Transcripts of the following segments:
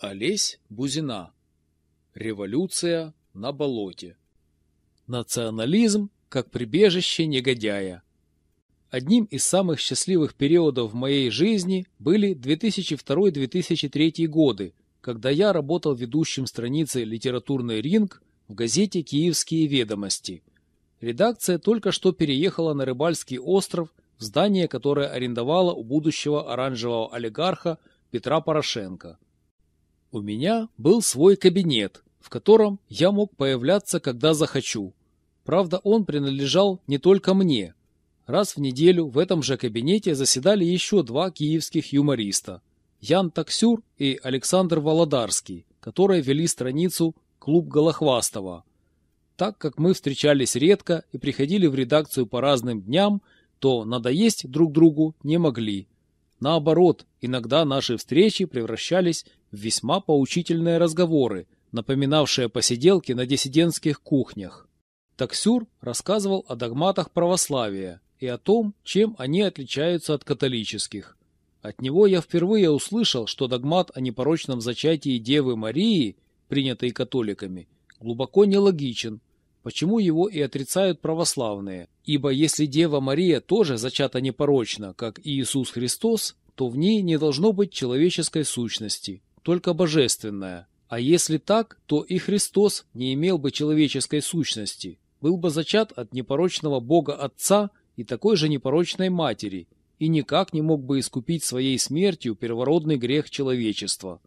Олесь Бузина. Революция на болоте. Национализм как прибежище негодяя. Одним из самых счастливых периодов в моей жизни были 2002-2003 годы, когда я работал ведущим страницы «Литературный ринг» в газете «Киевские ведомости». Редакция только что переехала на Рыбальский остров в здание, которое арендовала у будущего оранжевого олигарха Петра Порошенко. У меня был свой кабинет, в котором я мог появляться, когда захочу. Правда, он принадлежал не только мне. Раз в неделю в этом же кабинете заседали еще два киевских юмориста – Ян Таксюр и Александр Володарский, которые вели страницу «Клуб Голохвастова». Так как мы встречались редко и приходили в редакцию по разным дням, то надоесть друг другу не могли. Наоборот, иногда наши встречи превращались в весьма поучительные разговоры, напоминавшие посиделки на диссидентских кухнях. Таксюр рассказывал о догматах православия и о том, чем они отличаются от католических. От него я впервые услышал, что догмат о непорочном зачатии Девы Марии, принятый католиками, глубоко нелогичен, почему его и отрицают православные. Ибо если Дева Мария тоже зачата непорочно, как и Иисус Христос, то в ней не должно быть человеческой сущности, только божественная. А если так, то и Христос не имел бы человеческой сущности, был бы зачат от непорочного Бога Отца и такой же непорочной Матери, и никак не мог бы искупить своей смертью первородный грех человечества.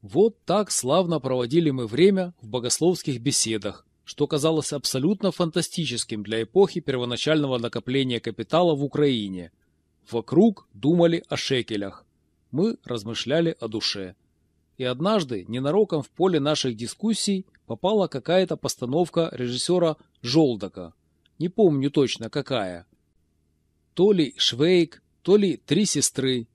Вот так славно проводили мы время в богословских беседах, что казалось абсолютно фантастическим для эпохи первоначального накопления капитала в Украине. Вокруг думали о шекелях. Мы размышляли о душе. И однажды, ненароком в поле наших дискуссий, попала какая-то постановка режиссера Жолдака. Не помню точно какая. То ли Швейк, то ли Три сестры.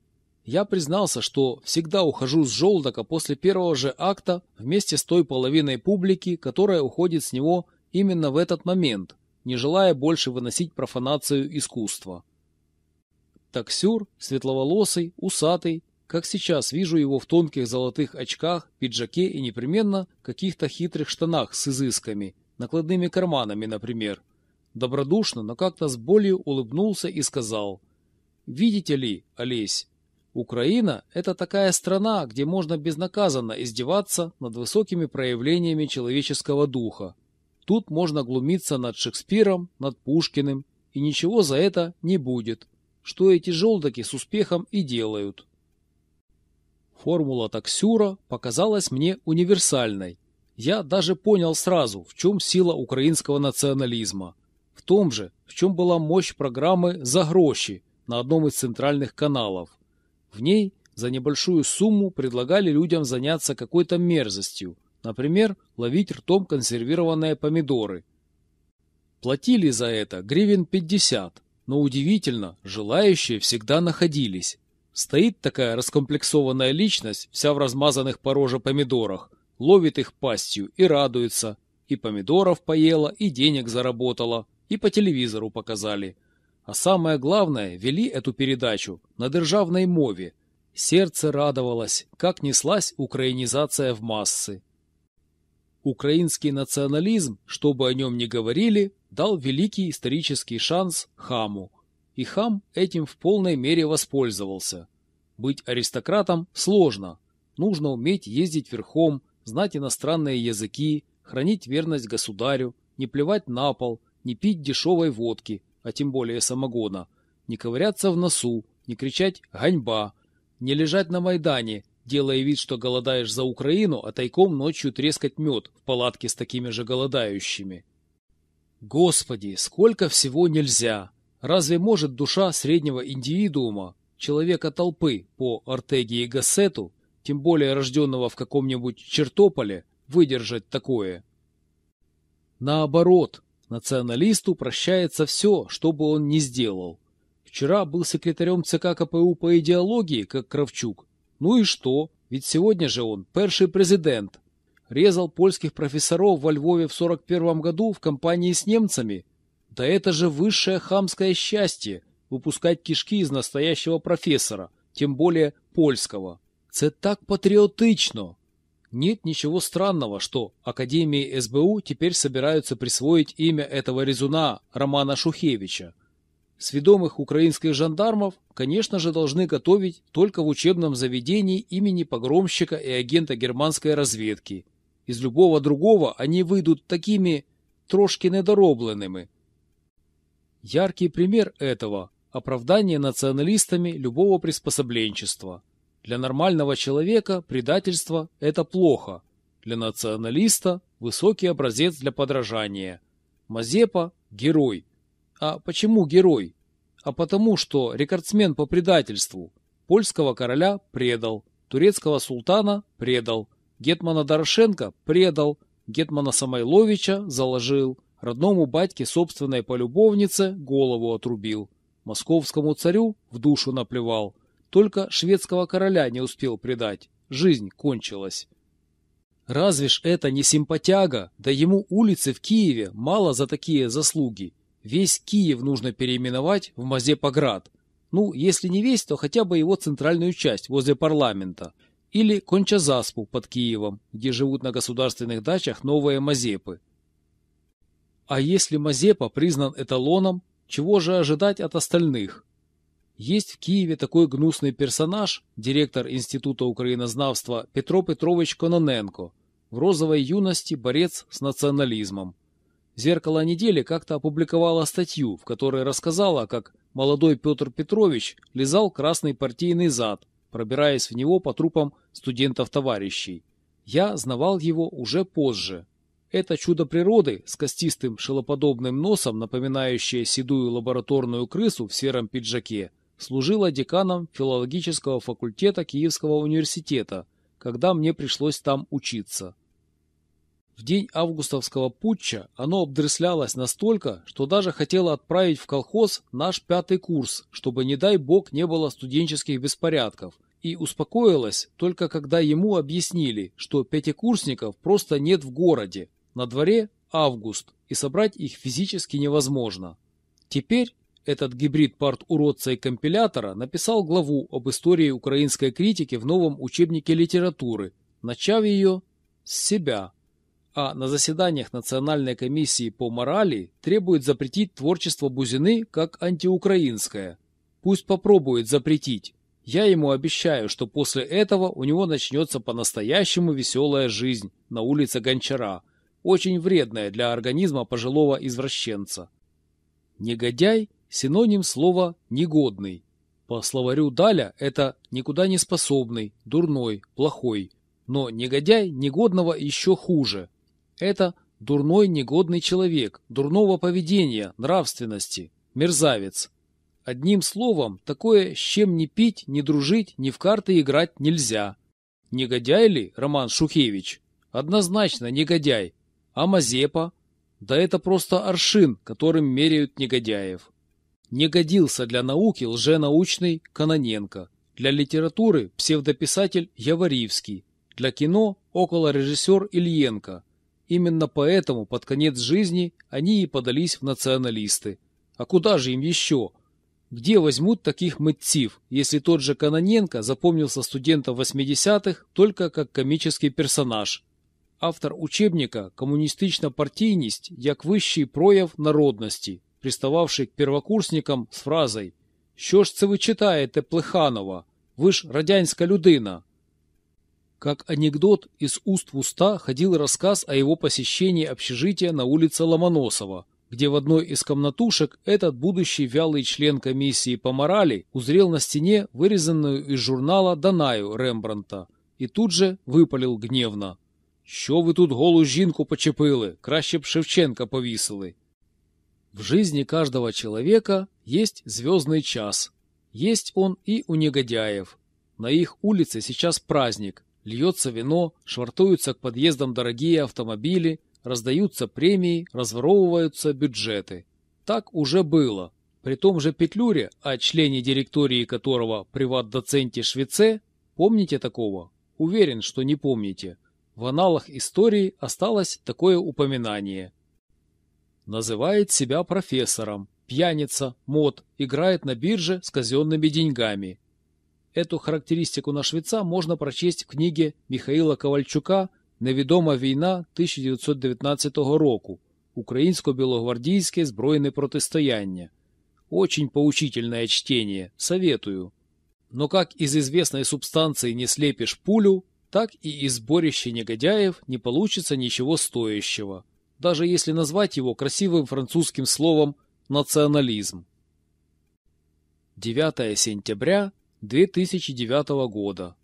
Я признался, что всегда ухожу с Жолдака после первого же акта вместе с той половиной публики, которая уходит с него именно в этот момент, не желая больше выносить профанацию искусства. Таксюр, светловолосый, усатый, как сейчас вижу его в тонких золотых очках, пиджаке и непременно каких-то хитрых штанах с изысками, накладными карманами, например. Добродушно, но как-то с болью улыбнулся и сказал, «Видите ли, Олесь, Украина – это такая страна, где можно безнаказанно издеваться над высокими проявлениями человеческого духа. Тут можно глумиться над Шекспиром, над Пушкиным, и ничего за это не будет, что эти желтоки с успехом и делают». Формула таксюра показалась мне универсальной. Я даже понял сразу, в чем сила украинского национализма. В том же, в чем была мощь программы «За гроши» на одном из центральных каналов. В ней за небольшую сумму предлагали людям заняться какой-то мерзостью, например, ловить ртом консервированные помидоры. Платили за это гривен 50, но удивительно, желающие всегда находились. Стоит такая раскомплексованная личность, вся в размазанных по роже помидорах, ловит их пастью и радуется. И помидоров поела, и денег заработала, и по телевизору показали. А самое главное, вели эту передачу на державной мове. Сердце радовалось, как неслась украинизация в массы. Украинский национализм, что бы о нем ни говорили, дал великий исторический шанс Хаму – и хам этим в полной мере воспользовался. Быть аристократом сложно. Нужно уметь ездить верхом, знать иностранные языки, хранить верность государю, не плевать на пол, не пить дешевой водки, а тем более самогона, не ковыряться в носу, не кричать «ганьба», не лежать на Майдане, делая вид, что голодаешь за Украину, а тайком ночью трескать мед в палатке с такими же голодающими. Господи, сколько всего нельзя! Разве может душа среднего индивидуума, человека толпы по Ортеге и Гассету, тем более рожденного в каком-нибудь Чертополе, выдержать такое? Наоборот, националисту прощается все, что бы он ни сделал. Вчера был секретарем ЦК КПУ по идеологии, как Кравчук. Ну и что? Ведь сегодня же он перший президент. Резал польских профессоров во Львове в 41 году в компании с немцами – да это же высшее хамское счастье – выпускать кишки из настоящего профессора, тем более польского. Це так патриотично. Нет ничего странного, что Академии СБУ теперь собираются присвоить имя этого резуна Романа Шухевича. Сведомых украинских жандармов, конечно же, должны готовить только в учебном заведении имени погромщика и агента германской разведки. Из любого другого они выйдут такими трошки недоробленными. Яркий пример этого – оправдание националистами любого приспособленчества. Для нормального человека предательство – это плохо. Для националиста – высокий образец для подражания. Мазепа – герой. А почему герой? А потому что рекордсмен по предательству. Польского короля предал, турецкого султана предал, Гетмана Дорошенко предал, Гетмана Самойловича заложил, родному батьке собственной полюбовнице голову отрубил, московскому царю в душу наплевал, только шведского короля не успел предать, жизнь кончилась. Разве ж это не симпатяга, да ему улицы в Киеве мало за такие заслуги. Весь Киев нужно переименовать в Мазепоград. Ну, если не весь, то хотя бы его центральную часть возле парламента. Или Кончазаспу под Киевом, где живут на государственных дачах новые Мазепы. А если Мазепа признан эталоном, чего же ожидать от остальных? Есть в Киеве такой гнусный персонаж, директор Института украинознавства Петро Петрович Кононенко, в розовой юности борец с национализмом. «Зеркало недели» как-то опубликовало статью, в которой рассказала, как молодой Петр Петрович лизал красный партийный зад, пробираясь в него по трупам студентов-товарищей. Я знавал его уже позже. Это чудо природы с костистым шелоподобным носом, напоминающее седую лабораторную крысу в сером пиджаке, служила деканом филологического факультета Киевского университета, когда мне пришлось там учиться. В день августовского путча оно обдрыслялось настолько, что даже хотело отправить в колхоз наш пятый курс, чтобы, не дай бог, не было студенческих беспорядков, и успокоилось только когда ему объяснили, что пятикурсников просто нет в городе, на дворе август, и собрать их физически невозможно. Теперь этот гибрид парт-уродца и компилятора написал главу об истории украинской критики в новом учебнике литературы, начав ее с себя. А на заседаниях Национальной комиссии по морали требует запретить творчество Бузины как антиукраинское. Пусть попробует запретить. Я ему обещаю, что после этого у него начнется по-настоящему веселая жизнь на улице Гончара, очень вредная для организма пожилого извращенца. Негодяй Синоним слова «негодный». По словарю Даля это «никуда не способный», «дурной», «плохой». Но негодяй негодного еще хуже. Это дурной негодный человек, дурного поведения, нравственности, мерзавец. Одним словом, такое с чем не пить, не дружить, ни в карты играть нельзя. Негодяй ли Роман Шухевич? Однозначно негодяй. А Мазепа? Да это просто аршин, которым меряют негодяев. Не годился для науки лженаучный Каноненко, для литературы псевдописатель Яворивский, для кино околорежиссер Ильенко. Именно поэтому под конец жизни они и подались в националисты. А куда же им еще? Где возьмут таких мытцев, если тот же Каноненко запомнился студентам 80-х только как комический персонаж? Автор учебника «Коммунистична партийність як вищий прояв народности», пристававший к первокурсникам з фразой «Що ж це ви читаєте, Плеханова? Ви ж радянська людина». Как анекдот из уст в уста ходил рассказ о его посещении общежития на улице Ломоносова, где в одной из комнатушек этот будущий вялый член комиссии по морали узрел на стене вырезанную из журнала Данаю Рембранта и тут же выпалил гневно. «Що ви тут голу жінку почепили? Краще б Шевченка повісили». В жизни каждого человека есть звездный час. Есть он и у негодяев. На их улице сейчас праздник. Льется вино, швартуются к подъездам дорогие автомобили, раздаются премии, разворовываются бюджеты. Так уже было. При том же Петлюре, о члене директории которого приват-доценте Швеце, помните такого? Уверен, что не помните. В аналах истории осталось такое упоминание – Называет себя профессором, пьяница, мод, играет на бирже с казенными деньгами. Эту характеристику на швеца можно прочесть в книге Михаила Ковальчука Невідома війна 1919 року. Украинско-белогвардейское збройне протистояние. Очень поучительное чтение, советую. Но как из известной субстанции не слепишь пулю, так и из сборища негодяев не получится ничего стоящего, даже если назвать его красивым французским словом «национализм». 9 сентября 2009 года.